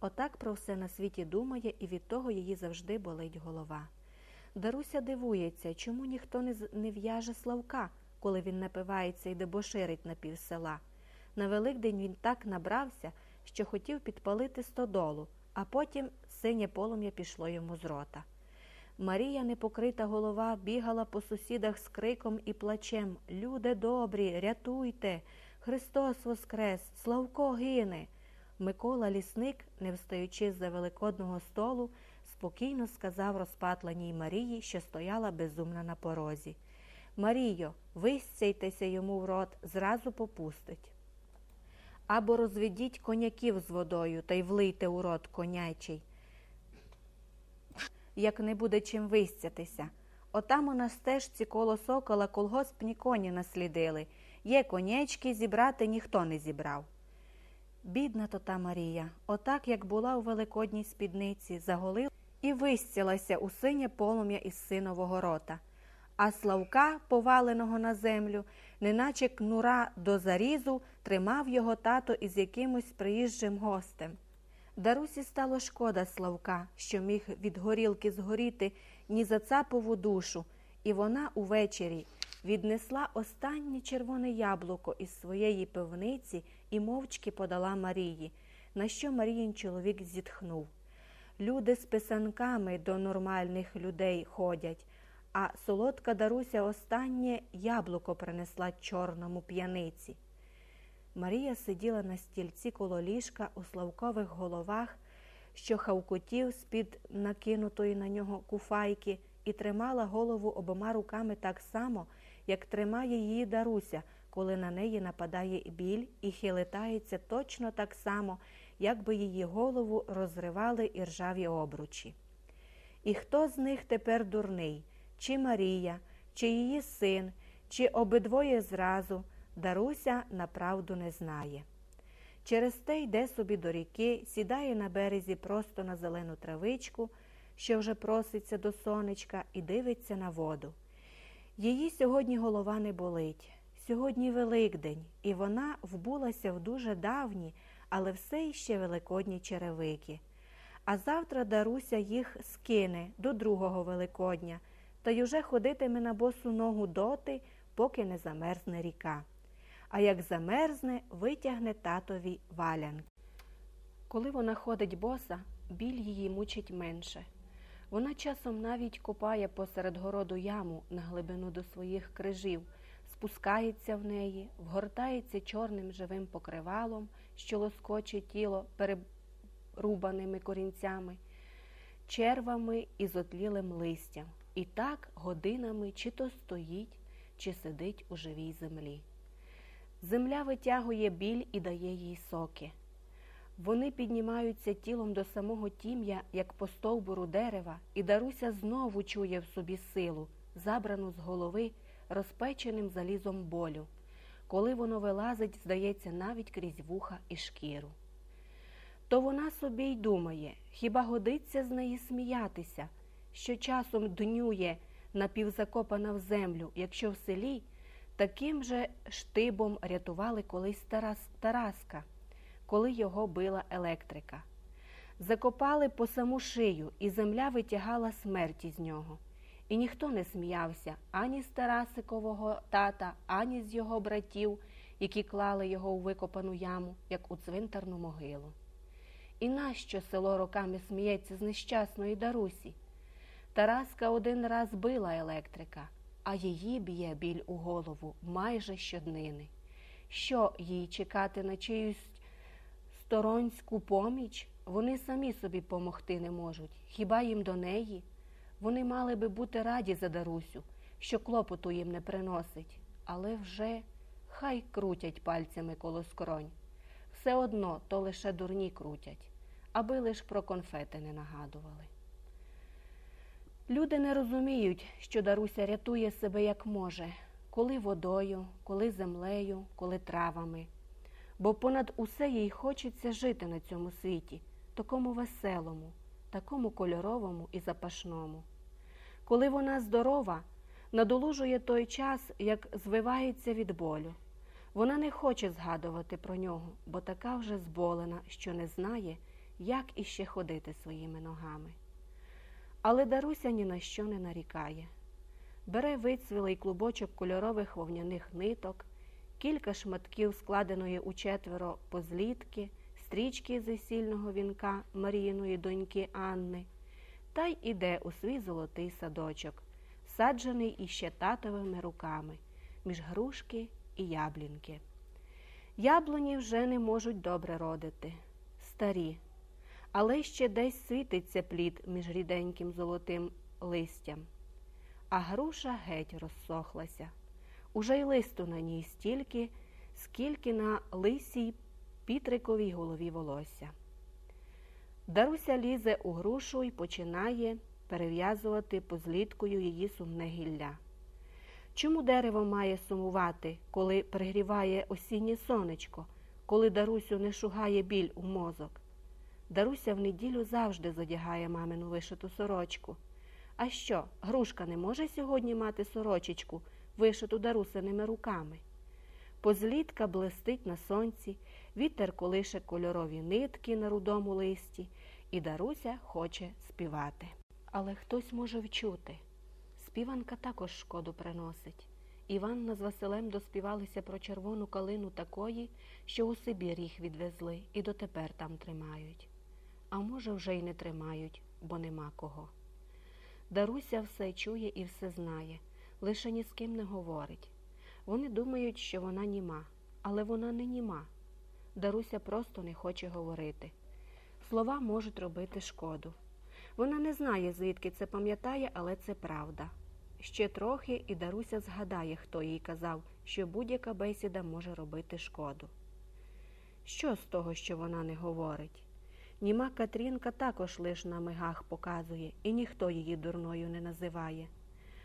Отак про все на світі думає, і від того її завжди болить голова. Даруся дивується, чому ніхто не, не в'яже Славка, коли він напивається і дебоширить на пів села. На Великдень він так набрався, що хотів підпалити стодолу, а потім синє полум'я пішло йому з рота. Марія, непокрита голова, бігала по сусідах з криком і плачем Люди добрі, рятуйте! Христос воскрес! Славко гине! Микола лісник, не встаючи з-за великодного столу, спокійно сказав розпатленій Марії, що стояла безумна на порозі. Марійо, висцяйтеся йому в рот, зразу попустить. Або розведіть коняків з водою та й влийте у рот конячий, як не буде чим висцятися. Отам у на стежці коло сокола колгоспні коні наслідили. Є конячки, зібрати ніхто не зібрав. Бідна то та Марія, отак як була у великодній спідниці, заголила і висцілася у синє полум'я із синового рота. А Славка, поваленого на землю, неначе кнура до зарізу, тримав його тато із якимось приїжджим гостем. Дарусі стало шкода Славка, що міг від горілки згоріти ні за цапову душу, і вона увечері віднесла останнє червоне яблуко із своєї пивниці і мовчки подала Марії, на що Маріїн чоловік зітхнув. Люди з писанками до нормальних людей ходять, а солодка Даруся останнє яблуко принесла чорному п'яниці. Марія сиділа на стільці коло ліжка у славкових головах, що хавкотів з-під накинутої на нього куфайки, і тримала голову обома руками так само, як тримає її Даруся, коли на неї нападає біль і хилитається точно так само, як би її голову розривали іржаві обручі. І хто з них тепер дурний? Чи Марія, чи її син, чи обидвоє зразу, Даруся направду не знає. Через те йде собі до ріки, сідає на березі просто на зелену травичку, що вже проситься до сонечка, і дивиться на воду. Її сьогодні голова не болить. Сьогодні Великдень, і вона вбулася в дуже давні, але все іще великодні черевики. А завтра Даруся їх скине до другого Великодня, та й уже ходитиме на босу ногу доти, поки не замерзне ріка. А як замерзне, витягне татові валянки. Коли вона ходить боса, біль її мучить менше. Вона часом навіть копає посеред городу яму на глибину до своїх крижів, спускається в неї, вгортається чорним живим покривалом, що лоскоче тіло перерубаними корінцями, червами і зотлілим листям. І так годинами чи то стоїть, чи сидить у живій землі. Земля витягує біль і дає їй соки. Вони піднімаються тілом до самого тім'я, як по стовбуру дерева, і Даруся знову чує в собі силу, забрану з голови розпеченим залізом болю. Коли воно вилазить, здається, навіть крізь вуха і шкіру. То вона собі й думає, хіба годиться з неї сміятися, що часом днює напівзакопана в землю, якщо в селі таким же штибом рятували колись Тарас, Тараска коли його била електрика. Закопали по саму шию, і земля витягала смерть із нього. І ніхто не сміявся ані з Тарасикового тата, ані з його братів, які клали його у викопану яму, як у цвинтарну могилу. І нащо село роками сміється з нещасної Дарусі? Тараска один раз била електрика, а її б'є біль у голову майже щоднини. Що їй чекати на чиюсь сторонську поміч, вони самі собі помогти не можуть. Хіба їм до неї? Вони мали би бути раді за Дарусю, що клопоту їм не приносить, але вже хай крутять пальцями коло скронь. Все одно то лише дурні крутять, аби лиш про конфети не нагадували. Люди не розуміють, що Даруся рятує себе як може, коли водою, коли землею, коли травами бо понад усе їй хочеться жити на цьому світі, такому веселому, такому кольоровому і запашному. Коли вона здорова, надолужує той час, як звивається від болю. Вона не хоче згадувати про нього, бо така вже зболена, що не знає, як іще ходити своїми ногами. Але Даруся ні на що не нарікає. Бере вицвілий клубочок кольорових вовняних ниток, кілька шматків складеної у четверо позлітки, стрічки з весільного вінка Маріїної доньки Анни, та й іде у свій золотий садочок, саджений іще татовими руками, між грушки і яблінки. Яблуні вже не можуть добре родити, старі, але ще десь світиться плід між ріденьким золотим листям. А груша геть розсохлася. Уже й листу на ній стільки, скільки на лисій пітриковій голові волосся. Даруся лізе у грушу і починає перев'язувати позліткою її сумне гілля. Чому дерево має сумувати, коли пригріває осіннє сонечко, коли Дарусю не шугає біль у мозок? Даруся в неділю завжди зодягає мамину вишиту сорочку. А що, грушка не може сьогодні мати сорочечку, вишиту дарусиними руками? Позлітка блистить на сонці, вітер колише кольорові нитки на рудому листі, і Даруся хоче співати. Але хтось може вчути. Співанка також шкоду приносить. Іванна з Василем доспівалися про червону калину такої, що у Сибір їх відвезли і дотепер там тримають. А може, вже й не тримають, бо нема кого. Даруся все чує і все знає, лише ні з ким не говорить. Вони думають, що вона німа, але вона не німа. Даруся просто не хоче говорити. Слова можуть робити шкоду. Вона не знає, звідки це пам'ятає, але це правда. Ще трохи і Даруся згадає, хто їй казав, що будь-яка бесіда може робити шкоду. Що з того, що вона не говорить? Німа Катрінка також лиш на мигах показує, і ніхто її дурною не називає.